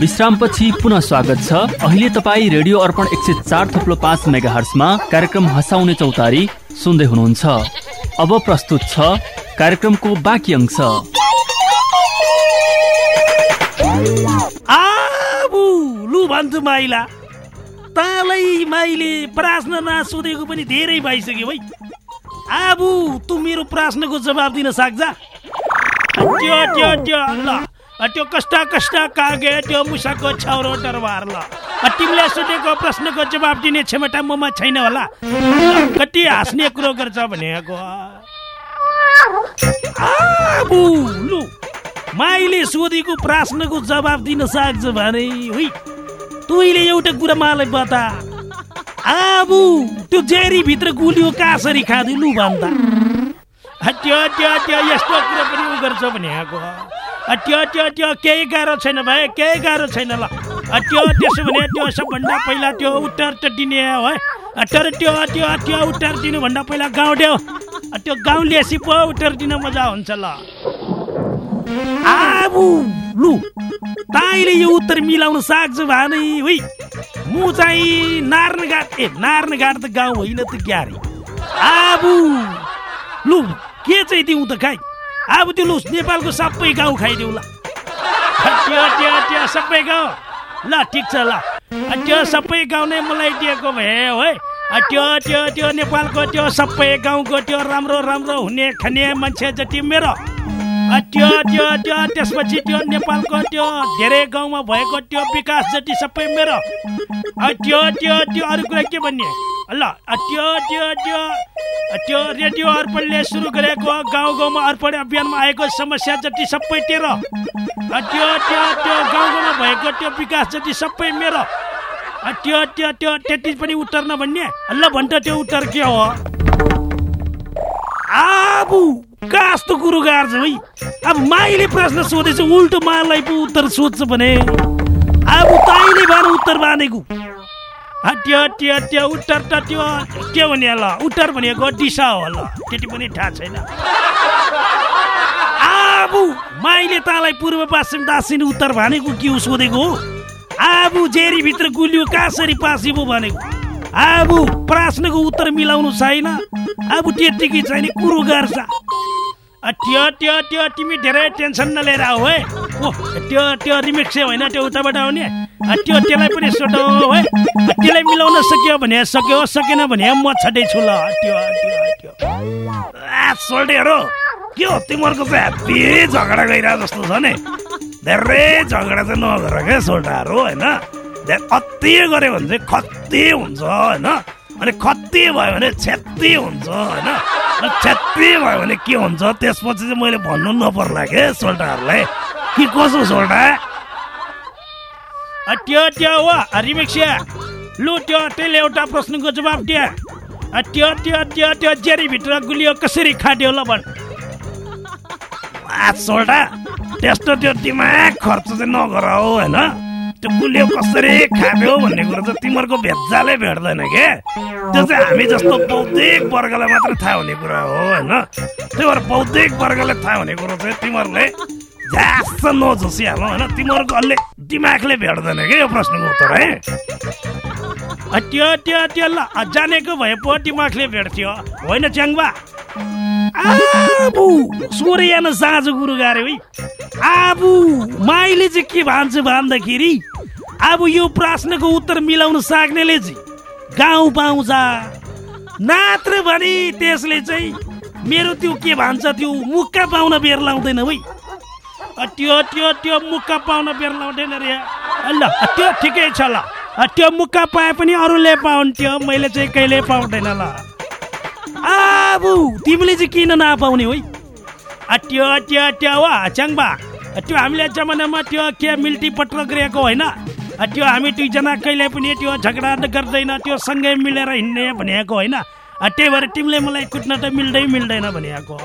विश्रामपछि पुनः स्वागत छ। अहिले तपाईँ रेडियो अर्पण एक सय चार थुप्लो पाँच मेगा हर्समा कार्यक्रम हँसाउने चौतारी सुन्दै हुनुहुन्छ। अब प्रस्तुत छ कार्यक्रमको बाँकी अंश। लु भन्छु माइला। तालाई माइले प्रश्न नसोधेको पनि धेरै भइसक्यो है आबु तँ मेरो प्रश्नको जवाब दिन सक्छ त्यो त्यो त्यो ल। त्यो कस्ता कस्ता कागे त्यो मुसाको छाउरो दरबार ल। तिमीले सोधेको प्रश्नको जवाब दिने क्षमता ममा छैन होला। कति हाँस्ने कुरो गर्छ भनेको। माइले सोधेको प्रश्नको जवाब दिन सक्छ भने तैँले एउटा कुरा मलाई बता। आबु त्यो जेरीभित्र गुलियो कसरी खाँदै लु भन्दा। त्यो त्यो त्यो यस्तो कुरा पनि उ गर्छ भनेको त्यो त्यो त्यो केही गाह्रो छैन भाइ केही गाह्रो छैन ल। त्यो त्यसो भने त्यो सबभन्दा पहिला त्यो उत्तर त दिने हो है। तर त्यो त्यो त्यो उत्तर दिनुभन्दा पहिला गाउँ देऊ त्यो गाउँ ल्यासी पो उत्तर दिन मजा हुन्छ ल। लु। ताईले यो उत्तर मिलाउन सक्छ भने है म चाहिँ नारायणघाट ए नारायणघाट त गाउँ होइन त क्यारे। आबु लु के चाहिँ दिउँ त खाइ? अब त्यो लु नेपालको सबै गाउँ खाइदिउँ ल। सबै गाउँ। ल ठिक छ ल। त्यो सबै गाउँ नै मलाई दिएको भए है त्यो त्यो त्यो नेपालको त्यो सबै गाउँको त्यो राम्रो राम्रो हुने खाने मान्छे जति मेरो। त्यो त्यो त्यो त्यसपछि त्यो नेपालको त्यो धेरै गाउँमा भएको त्यो विकास जति सबै मेरो। त्यो त्यो त्यो अरू कुरा के भन्ने? ल त्यो त्यो त्यो त्यो रेडियो अर्पणले सुरु गरेको गाउँ गाउँमा अर्पण अभियानमा आएको समस्या जति सबै तेरो। त्यो त्यो त्यो गाउँ गाउँमा भएको त्यो विकास जति सबै मेरो। त्यो त्यो त्यो त्यति पनि उत्तर नभन्ने ल भन्छ त्यो उत्तर के हो? आबु! कस्तो कुरो गार्छ है? अब माइले प्रश्न सोधेछ उल्टो मालाई पो उत्तर सोध्छ भने। अब ताइले भएर उत्तर मानेको त्यो त्यो त्यो उत्तर त्यो के भने ल? उत्तर भनेको दिशा हो ल। त्यति पनि थाहा छैन। आबु माइले तालाई पूर्व पश्चिम दक्षिण उत्तर भनेको के हो सोधेको हो? आबु जेरीभित्र गुलियो कसरी पासिबो भनेको। आबु प्रश्नको उत्तर मिलाउनु छैन। अब त्यतिकै छैन कुरो गर्छ। त्यो त्यो त्यो तिमी धेरै टेन्सन नलिएर आऊ है। ओ त्यो त्यो रिमिक्स होइन त्यो उताबाट आउने। त्यो त्यसलाई पनि सोधौ है। त्यसलाई मिलाउन सक्यो भने सक्यो सकेन भने म छटै छु ल त्यो सोल्डेहरू के हो तिमीहरूको चाहिँ हेप्पी झगडा गइरहेको जस्तो छ नि? धेरै झगडा चाहिँ नगर क्या सोल्डाहरू होइन? अति गऱ्यो भने चाहिँ खत्ती हुन्छ होइन? अनि खत्ती भयो भने क्षति हुन्छ होइन? क्षति भयो भने के हुन्छ? त्यसपछि चाहिँ मैले भन्नु नपर्ला के सोल्टाहरूलाई कि कसो सोल्टा त्यो त्यो हो रिमिक्सिया लु त्यो त्यसले एउटा प्रश्नको जवाब दिए। त्यो त्यो त्यो त्यो जेरीभित्र गुलियो कसरी खाट्यो ल भन्। सोल्टा त्यस्तो त्यो दिमाग खर्च चाहिँ नगर हो होइन? गुलियो कसरी खाप्यो भन्ने कुरो चाहिँ तिमीहरूको भेजालै भेट्दैन के? त्यो चाहिँ हामी जस्तो बौद्धिक वर्गलाई मात्र थाहा हुने कुरा हो होइन? त्यही भएर बौद्धिक वर्गलाई थाहा हुने कुरो चाहिँ तिमीहरूले झ्यास नझुसिहाल्नु होइन? तिमीहरूको अलि दिमागले भेट्दैन क्या यो प्रश्नको उत्तर है? त्यो त्यो त्यो ल जानेको भए पो दिमागले भेट्थ्यो। होइन च्याङ्बा? आबु सूर्य साँझ गुरु गारे है आबु माइले चाहिँ के भन्छ भन्दाखेरि अब यो प्रश्नको उत्तर मिलाउन सक्नेले चाहिँ गाउँ पाउँछ नात्र भने त्यसले चाहिँ मेरो त्यो के भन्छ त्यो मुक्का पाउन बेर लाउँदैन है त्यो त्यो त्यो मुक्का पाउन बेर लाउँदैन रे। ल त्यो ठिकै छ ल। त्यो मुक्का पाए पनि अरूले पाउँथ्यो मैले चाहिँ कहिले पाउँदैन ल। आबु तिमीले चाहिँ किन नपाउने है त्यो त्यो त्यो च्याङ्बा त्यो हामीले जमानामा त्यो के मिल्टी पत्र गरेको होइन? त्यो हामी दुईजना कहिले पनि त्यो झगडा गर्दैन त्यो सँगै मिलेर हिँड्ने भनेको होइन। त्यही भएर तिमीले मलाई कुट्न त मिल्दै मिल्दैन भनेको।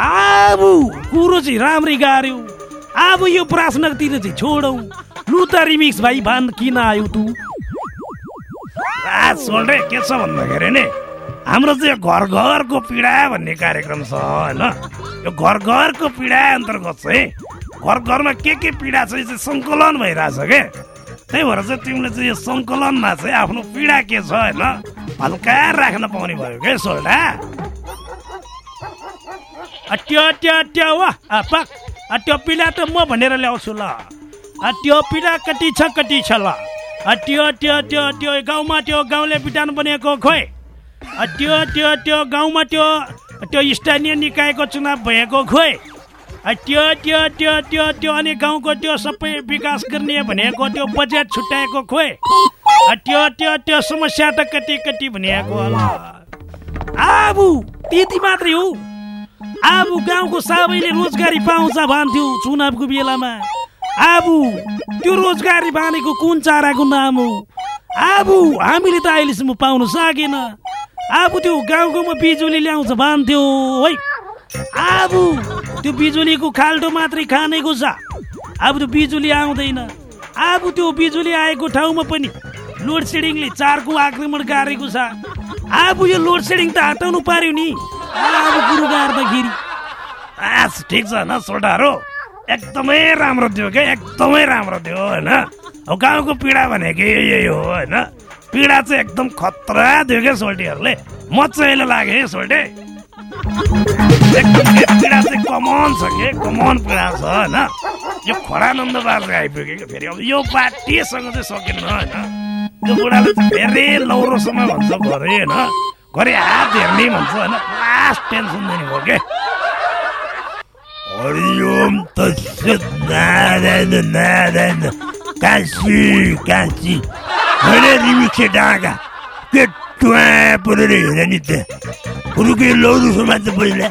आबु कुरो चाहिँ राम्रै गार्यो अब यो प्रश्नतिर चाहिँ छोडौ। लु त रिमिक्स भाइ भान किन आयो तु? सोल्टे के छ भन्दाखेरि नि? हाम्रो चाहिँ यो घर घरको पीडा भन्ने कार्यक्रम छ होइन? यो घर घरको पीडा अन्तर्गत चाहिँ घर घरमा के के पीडा छ यो चाहिँ सङ्कलन भइरहेछ के? त्यही भएर चाहिँ तिमीले चाहिँ यो सङ्कलनमा चाहिँ आफ्नो पीडा के छ होइन? हल्का राख्न पाउने भयो क्या सोल्टा त्यो त्यो त्यो वा पाक त्यो पीडा त म भनेर ल्याउँछु ल। त्यो पीडा कति छ कति छ ल। त्यो त्यो त्यो त्यो गाउँमा त्यो गाउँले बिटान बनेको खोइ। त्यो त्यो त्यो गाउँमा त्यो त्यो स्थानीय निकायको चुनाव भएको खोइ। त्यो त्यो त्यो त्यो त्यो अनि गाउँको त्यो सबै विकास गर्ने भनेको त्यो बजेट छुट्याएको खोइ। त्यो त्यो त्यो समस्या त कति कति भनेको आबु त्यति मात्रै हो। आबु गाउँको सबैले रोजगारी पाउँछ भन्थ्यो चुनावको बेलामा। आबु त्यो रोजगारी भनेको कुन चाराको नाम हो? आबु हामीले त अहिलेसम्म पाउन सकेन। आबु त्यो गाउँ गाउँमा बिजुली ल्याउँछ भन्थ्यो है। आबु त्यो बिजुलीको खाल्टो मात्रै खानेको छ अब त्यो बिजुली आउँदैन। अब त्यो बिजुली आएको ठाउँमा पनि लोड सेडिङले चारको आक्रमण गारेको छ। अब यो लोड सेडिङ त हटाउनु पर्यो नि। अब कुरो गार्दाखेरि। आस ठिक छ न सोल्टाहरू एकदमै राम्रो थियो क्या एकदमै राम्रो थियो होइन? अब गाउँको पीडा भनेको यही हो होइन? पीडा चाहिँ एकदम खतरा थियो क्या सोल्टीहरूले? म चाहिँ अहिले लाग्यो है सोल्टे? पीडा चाहिँ कमन छ कि कमन पीडा छ होइन यो खोरानन्द चाहिँ आइपुग्यो कि फेरि अब यो पार्टीसँग चाहिँ सकिन्न होइन त्यो बुढाले चाहिँ धेरै लौरोसँग भन्छ घरै होइन घरि हात हेर्ने भन्छ होइन लास्ट टेन्सन दिने भयो के हरिओम नारायण नारायण काशी काशी होइन रिमिक्से डाँगा के टुवा परेर हेर नि त्यहाँ पुरुकै लौरो समाज पहिला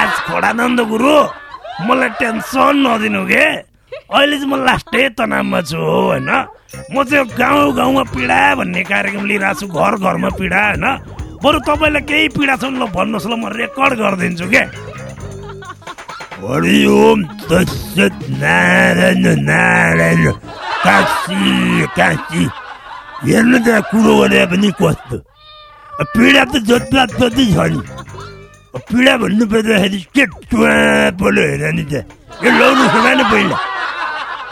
आज खोडानन्द गुरु मलाई टेन्सन नदिनु के अहिले चाहिँ म लास्टै तनावमा छु हो होइन म चाहिँ गाउँ गाउँमा पीडा भन्ने कार्यक्रम लिइरहेको छु घर घरमा पीडा होइन बरु तपाईँलाई केही पीडा छ ल भन्नुहोस् ल म रेकर्ड गरिदिन्छु के हरिओम नारायण नारायण काशी काशी हेर्नु त कुरो गरे पनि कस्तो पीडा त जत्रा जति छ नि पीडा भन्नु पर्दाखेरि के टुवा पऱ्यो हेर नि त यो लौरो सुना नि पहिला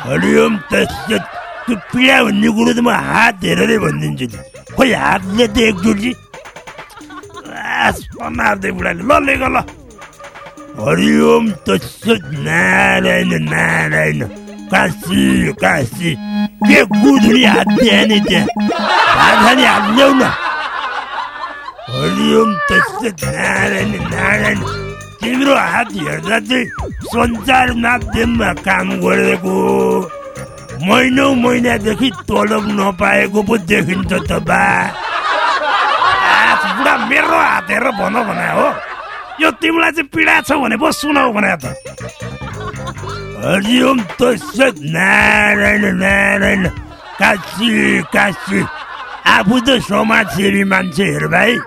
हरिओम तत्सत त्यो पीडा भन्ने कुरो त म हात हेरेरै भनिदिन्छु नि खोइ हातले त एकचोटि मार्दै बुढाले ल ले ल हरिओम तत्सत नारायण नारायण काशी काशी के गुधुरी हात त्यहाँ नि त्यहाँ हात ल्याउ न हरिओम तत्सत नारायण नारायण तिम्रो हात हेर्दा चाहिँ सञ्चार माध्यममा काम गरेको महिनौ महिनादेखि तलब नपाएको पो देखिन्छ त बा बुढा मेरो हात हेरेर भन भने हो यो तिमीलाई चाहिँ पीडा छ भने पो सुनाऊ भने त हरिओम तत्सत नारायण नारायण काशी काशी आफू त समाजसेवी मान्छे हेर भाइ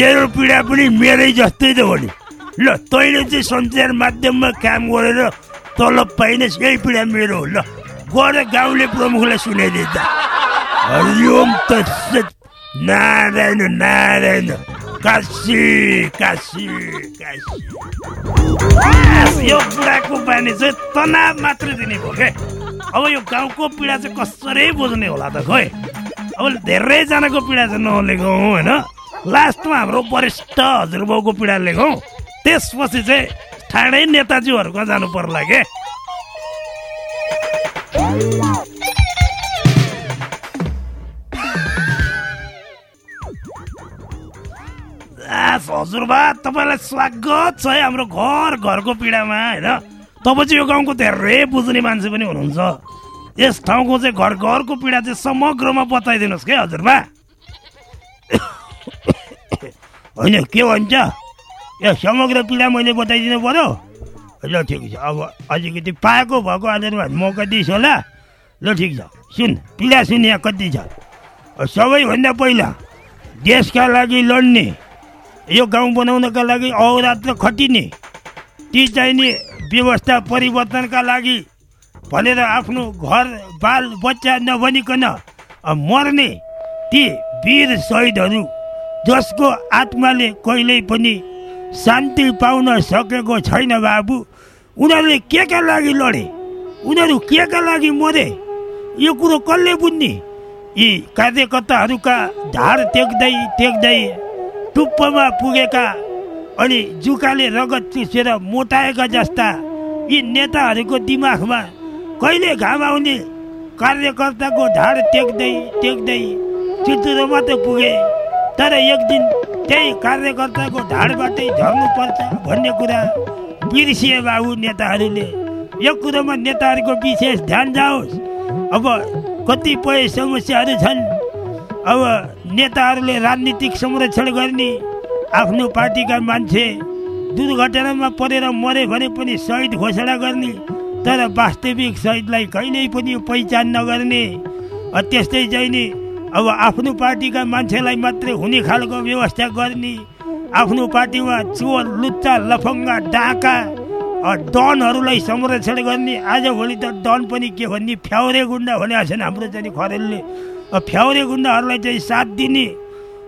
तेरो पीडा पनि मेरै जस्तै त हो नि ल तैँले चाहिँ सञ्चार माध्यममा काम गरेर तलब पाइनस् यही पीडा मेरो हो ल गएर गाउँले प्रमुखलाई सुनाइदिए त हरिओम नारायण नारायण काशी काशी काशी यो बुढाको बानी चाहिँ तनाव मात्रै दिने भयो के अब यो गाउँको पीडा चाहिँ कसरी बुझ्ने होला त खोइ अब धेरैजनाको पीडा चाहिँ नलेखौँ होइन लास्टमा हाम्रो वरिष्ठ हजुरबाउको पीडा लेखौँ। त्यसपछि चाहिँ ठाडै नेताजीहरूको जानु पर्ला के? हजुरबा तपाईँलाई स्वागत छ है हाम्रो घर घरको पीडामा होइन? तपाईँ चाहिँ यो गाउँको धेरै बुझ्ने मान्छे पनि हुनुहुन्छ। यस ठाउँको चाहिँ घर घरको पीडा चाहिँ समग्रमा बताइदिनुहोस् के हजुरबा? होइन के भन्छ यो समग्र पीडा मैले बताइदिनु पर्यो ल ठिक छ अब अलिकति पाएको भएको आधारमा मौका दिइस् होला ल ठिक छ सुन पीडा सुन यहाँ कति छ सबैभन्दा पहिला देशका लागि लड्ने यो गाउँ बनाउनका लागि अहोरात्र खटिने ती चाहिने व्यवस्था परिवर्तनका लागि भनेर आफ्नो घर बाल बच्चा नभनिकन मर्ने ती वीर शहीदहरू जसको आत्माले कहिल्यै पनि शान्ति पाउन सकेको छैन बाबु उनीहरूले के का लागि लडे? उनीहरू के का लागि मरे? यो कुरो कसले बुझ्ने? यी कार्यकर्ताहरूका ढाड टेक्दै टेक्दै टुप्पोमा पुगेका अनि जुकाले रगत चुसेर मोटाएका जस्ता यी नेताहरूको दिमागमा कहिले घाम आउने? कार्यकर्ताको ढाड टेक्दै टेक्दै चितुरो मात्रै पुगे। तर एक दिन त्यही कार्यकर्ताको ढाडबाटै झर्नुपर्छ भन्ने कुरा बिर्सिए बाबु नेताहरूले। यो कुरोमा नेताहरूको विशेष ध्यान जाओस्। अब कतिपय समस्याहरू छन्। अब नेताहरूले राजनीतिक संरक्षण गर्ने आफ्नो पार्टीका मान्छे दुर्घटनामा परेर मरे भने पनि शहीद घोषणा गर्ने तर वास्तविक शहीदलाई कहिल्यै पनि पहिचान नगर्ने त्यस्तै चाहिँ नि अब आफ्नो पार्टीका मान्छेलाई मात्रै हुने खालको व्यवस्था गर्ने। आफ्नो पार्टीमा चोर लुच्चा लफङ्गा डाका डनहरूलाई संरक्षण गर्ने। आजभोलि त डन पनि के भन्ने फ्याउरे गुन्डा भनेको छन् हाम्रो चाहिँ खरेलले। फ्याउरे गुन्डाहरूलाई चाहिँ साथ दिने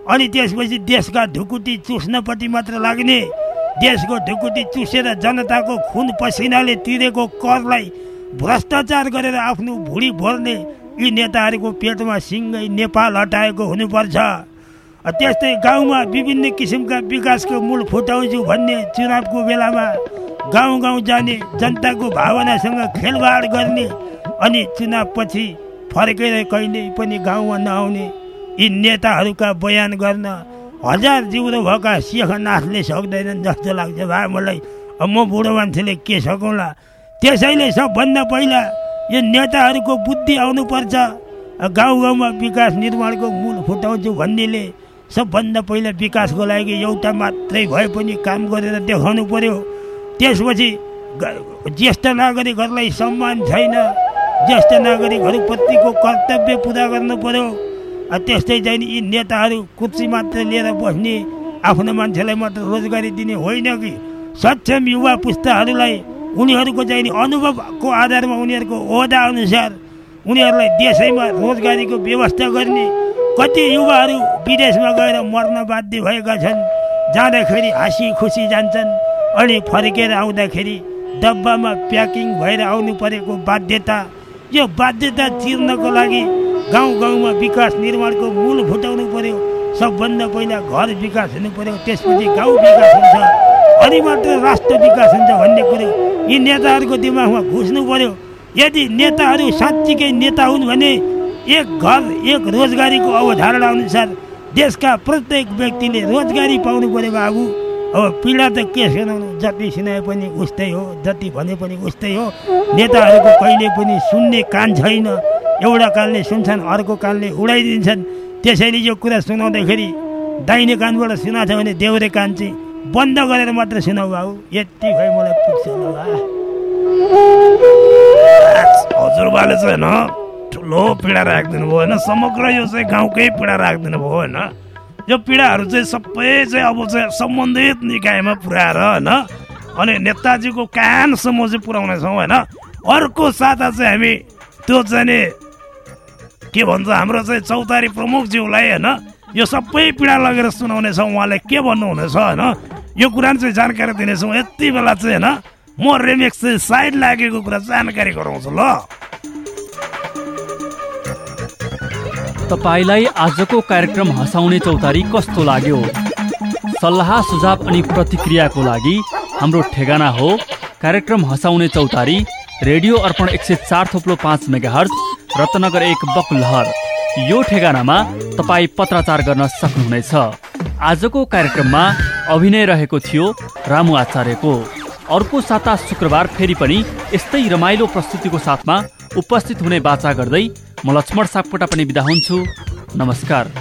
अनि त्यसपछि देशका ढुकुटी चुस्नपट्टि मात्र लाग्ने। देशको ढुकुटी चुसेर जनताको खुन पसिनाले तिरेको करलाई भ्रष्टाचार गरेर आफ्नो भुँडी भर्ने यी नेताहरूको पेटमा सिङ्गै नेपाल हटाएको हुनुपर्छ। त्यस्तै गाउँमा विभिन्न किसिमका विकासको मूल फुटाउँछु भन्ने चुनावको बेलामा गाउँ गाउँ जाने जनताको भावनासँग खेलवाड गर्ने अनि चुनावपछि फर्केर कहिल्यै पनि गाउँमा नआउने यी नेताहरूका बयान गर्न हजार जिउरो भएका शेखनाथले सक्दैनन् जस्तो लाग्छ। भाइ मलाई म बुढो मान्छेले के सकौँला? त्यसैले सबभन्दा पहिला यो नेताहरूको बुद्धि आउनुपर्छ गाउँ गाउँमा विकास निर्माणको मूल फुटाउँछु भन्नेले सबभन्दा पहिला विकासको लागि एउटा मात्रै भए पनि काम गरेर देखाउनु पर्यो। त्यसपछि ज्येष्ठ नागरिकहरूलाई सम्मान छैन। ज्येष्ठ नागरिकहरूप्रतिको कर्तव्य पुरा गर्नु पर्यो। त्यस्तै चाहिँ यी नेताहरू कुर्सी मात्र लिएर बस्ने आफ्नो मान्छेलाई मात्र रोजगारी दिने होइन कि? सक्षम युवा पुस्ताहरूलाई उनीहरूको चाहिँ अनुभवको आधारमा उनीहरूको ओहदा अनुसार उनीहरूलाई देशैमा रोजगारीको व्यवस्था गर्ने कति युवाहरू विदेशमा गएर मर्न बाध्य भएका छन् जाँदाखेरि हाँसी खुसी जान्छन् अनि फर्केर आउँदाखेरि डब्बामा प्याकिङ भएर आउनु परेको बाध्यता यो बाध्यता चिर्नको लागि गाउँ गाउँमा विकास निर्माणको मूल फुटाउनु पर्यो। सबभन्दा पहिला घर विकास हुनु पर्यो त्यसपछि गाउँ विकास हुन्छ। अनि मात्र राष्ट्र विकास हुन्छ भन्ने कुरो यी नेताहरूको दिमागमा घुस्नु पर्यो। यदि नेताहरू साँच्चीकै नेता हुन् भने एक घर एक रोजगारीको अवधारणा अनुसार देशका प्रत्येक व्यक्तिले रोजगारी पाउनु पर्यो बाबु। अब पीडा त के सुनाउनु जति सुनाए पनि उस्तै हो जति भने पनि उस्तै हो। नेताहरूको कहिले पनि सुन्ने कान छैन। एउटा कानले सुन्छन् अर्को कानले उडाइदिन्छन्। त्यसैले यो कुरा सुनाउँदाखेरि दाहिने कानबाट सुनाएको छ भने देउरे कान चाहिँ बन्द गरेर मात्र सुनाउ बाबु। यति भए मलाई पुग्छ हजुरबाले चाहिँ होइन ठुलो पीडा राखिदिनु भयो होइन समग्र यो चाहिँ गाउँकै पीडा राखिदिनु भयो होइन। यो पीडाहरू चाहिँ सबै चाहिँ अब चाहिँ सम्बन्धित निकायमा पुऱ्याएर होइन अनि नेताजीको कानसम्म चाहिँ पुऱ्याउनेछौँ होइन। अर्को साता चाहिँ हामी त्यो चाहिँ नि के भन्छ हाम्रो चाहिँ चौतारी प्रमुखज्यूलाई होइन यो सबै पीडा लगेर सुनाउनेछौँ। उहाँले के भन्नुहुनेछ होइन यो कुरा चाहिँ जानकारी दिनेछौँ यति बेला चाहिँ होइन? म रेमेक्स चाहिँ साइड लागेको कुरा जानकारी गराउँछु ल। तपाईँलाई आजको कार्यक्रम हँसाउने चौतारी कस्तो लाग्यो? सल्लाह सुझाव अनि प्रतिक्रियाको लागि हाम्रो ठेगाना हो। कार्यक्रम हँसाउने चौतारी रेडियो अर्पण एक सय चार थोप्लो पाँच मेगा रत्नगर एक बकुलहर। यो ठेगानामा तपाईँ पत्राचार गर्न सक्नुहुनेछ। आजको कार्यक्रममा अभिनय रहेको थियो रामु आचार्यको। अर्को साता शुक्रबार फेरि पनि यस्तै रमाइलो प्रस्तुतिको साथमा उपस्थित हुने बाचा गर्दै म लक्ष्मण सापकोटा पनि बिदा हुन्छु। नमस्कार।